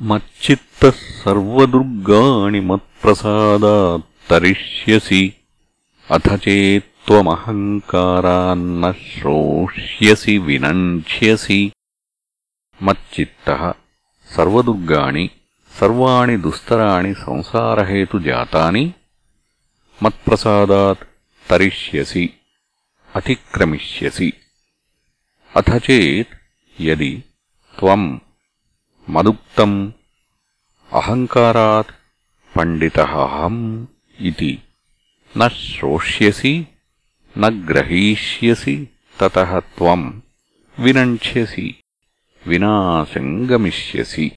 మచ్చిత్తः సర్వదుర్గాణి మత్ప్రసాదాత్తరిష్యసి అథ చేత్త్వమహంకారాన్న శ్రోష్యసి వినంక్ష్యసి మచ్చిత్తః సర్వదుర్గాణి సర్వాణి దుస్తరాణి సంసారహేతు జాతాని మత్ప్రసాదాత్ తరిష్యసి అతిక్రమిష్యసి అథ చేత్ యది త్వం మదుక్తం అహంకారాత్ పండిత అహం ఇది. నోష్యసి శ్రోష్యసి న గ్రహీష్యసి త్వం వినంక్ష్యసి వినాశం గమిష్యసి